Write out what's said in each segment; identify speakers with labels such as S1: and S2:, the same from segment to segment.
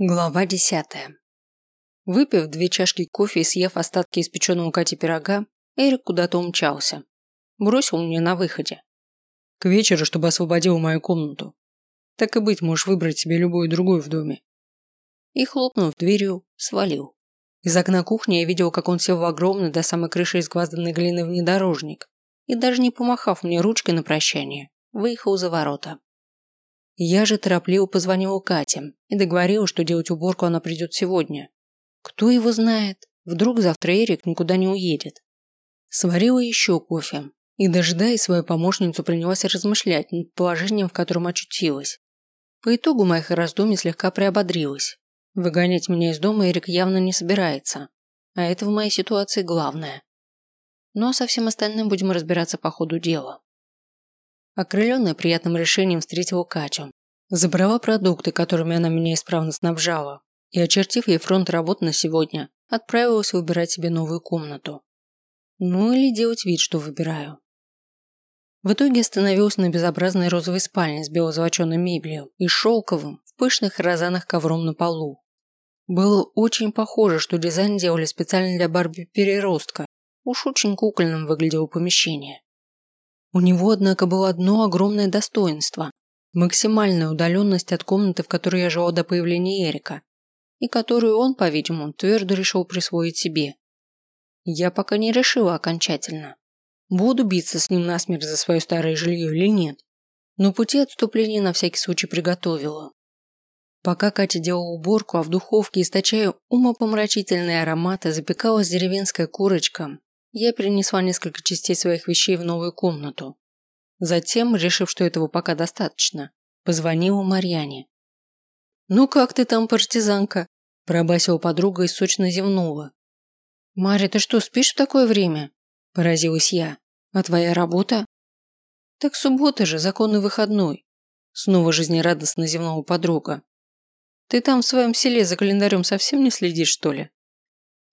S1: Глава десятая. Выпив две чашки кофе и съев остатки испеченного Кати пирога, Эрик куда-то умчался. Бросил мне на выходе. К вечеру, чтобы освободил мою комнату. Так и быть, можешь выбрать себе любую другую в доме. И, хлопнув дверью, свалил. Из окна кухни я видел, как он сел в огромный до самой крыши изгвазданной глины внедорожник и, даже не помахав мне ручкой на прощание, выехал за ворота. Я же торопливо позвонила Кате и договорила, что делать уборку она придет сегодня. Кто его знает? Вдруг завтра Эрик никуда не уедет. Сварила еще кофе и, дожидаясь свою помощницу, принялась размышлять над положением, в котором очутилась. По итогу моих раздумий слегка приободрилась. Выгонять меня из дома Эрик явно не собирается, а это в моей ситуации главное. Ну а со всем остальным будем разбираться по ходу дела. Окрыленная приятным решением встретила Катю. Забрала продукты, которыми она меня исправно снабжала, и, очертив ей фронт работ на сегодня, отправилась выбирать себе новую комнату. Ну или делать вид, что выбираю. В итоге остановилась на безобразной розовой спальне с белозолоченной мебелью и шелковым, в пышных розанах ковром на полу. Было очень похоже, что дизайн делали специально для Барби-переростка. Уж очень кукольным выглядело помещение. У него, однако, было одно огромное достоинство – максимальная удаленность от комнаты, в которой я жила до появления Эрика, и которую он, по-видимому, твердо решил присвоить себе. Я пока не решила окончательно. Буду биться с ним насмерть за свое старое жилье или нет, но пути отступления на всякий случай приготовила. Пока Катя делала уборку, а в духовке, источая умопомрачительные ароматы, запекалась деревенская курочка, я перенесла несколько частей своих вещей в новую комнату. Затем, решив, что этого пока достаточно, позвонила Марьяне. «Ну как ты там, партизанка?» – пробасила подруга и сочно зевнула. «Марья, ты что, спишь в такое время?» – поразилась я. «А твоя работа?» «Так суббота же, законный выходной», – снова жизнерадостно зевнула подруга. «Ты там в своем селе за календарем совсем не следишь, что ли?»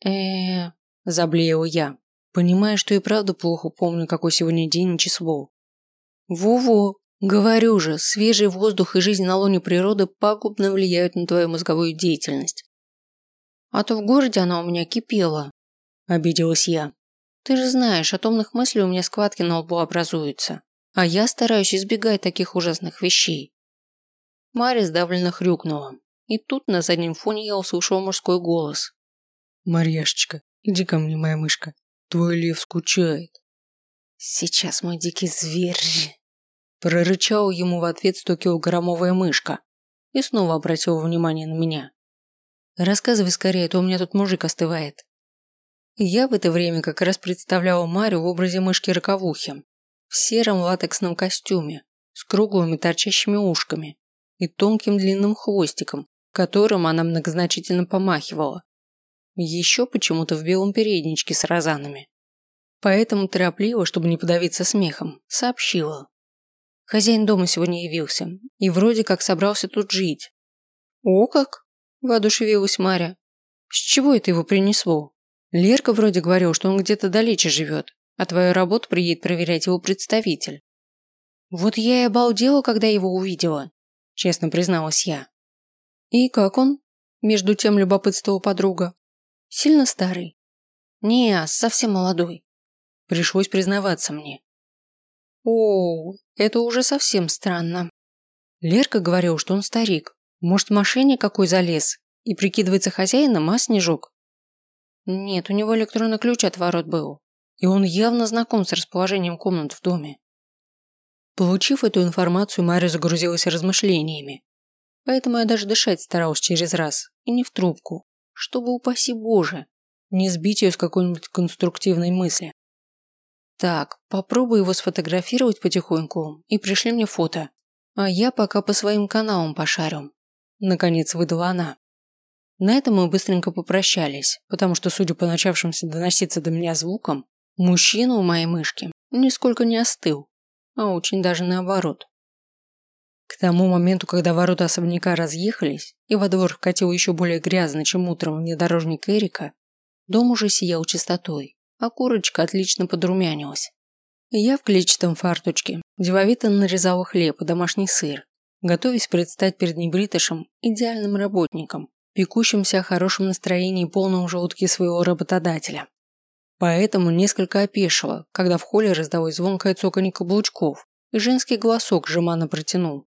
S1: э заблеяла я понимая, что и правда плохо помню, какой сегодня день и число. Во-во, говорю же, свежий воздух и жизнь на лоне природы пагубно влияют на твою мозговую деятельность. А то в городе она у меня кипела, обиделась я. Ты же знаешь, атомных мыслей у меня складки на лбу образуются, а я стараюсь избегать таких ужасных вещей. Мария сдавленно хрюкнула, и тут на заднем фоне я услышал мужской голос. «Марьяшечка, иди ко мне, моя мышка. Твой лев скучает. Сейчас мой дикий зверь. Прорычал ему в ответ 100-килограммовая мышка и снова обратил внимание на меня. Рассказывай скорее, а то у меня тут мужик остывает. Я в это время как раз представляла Марию в образе мышки-роковухи в сером латексном костюме с круглыми торчащими ушками и тонким длинным хвостиком, которым она многозначительно помахивала. Еще почему-то в белом передничке с розанами. Поэтому торопливо, чтобы не подавиться смехом, сообщила. Хозяин дома сегодня явился и вроде как собрался тут жить. О как! Воодушевилась Маря. С чего это его принесло? Лерка вроде говорил, что он где-то далече живет, а твою работу приедет проверять его представитель. Вот я и обалдела, когда его увидела, честно призналась я. И как он? Между тем любопытствовала подруга. Сильно старый? Не, совсем молодой. Пришлось признаваться мне. О, это уже совсем странно. Лерка говорил, что он старик. Может, машине какой залез и прикидывается хозяином, а, Снежок? Нет, у него электронный ключ от ворот был. И он явно знаком с расположением комнат в доме. Получив эту информацию, Мария загрузилась размышлениями. Поэтому я даже дышать старалась через раз, и не в трубку чтобы, упаси Боже, не сбить ее с какой-нибудь конструктивной мысли. Так, попробуй его сфотографировать потихоньку и пришли мне фото. А я пока по своим каналам пошарю. Наконец выдала она. На этом мы быстренько попрощались, потому что, судя по начавшимся доноситься до меня звукам, мужчина у моей мышки нисколько не остыл, а очень даже наоборот. К тому моменту, когда ворота особняка разъехались, и во двор вкатил еще более грязно, чем утром внедорожник Эрика, дом уже сиял чистотой, а курочка отлично подрумянилась. Я в клетчатом фарточке деловито нарезала хлеб и домашний сыр, готовясь предстать перед небритышем идеальным работником, пекущимся о хорошем настроении и полном желудке своего работодателя. Поэтому несколько опешила, когда в холле раздалось звонкое цоканье каблучков, и женский голосок жеманно протянул.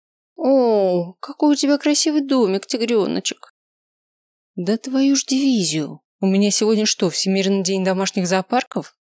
S1: «О, какой у тебя красивый домик, тигреночек!» «Да твою ж дивизию! У меня сегодня что, Всемирный день домашних зоопарков?»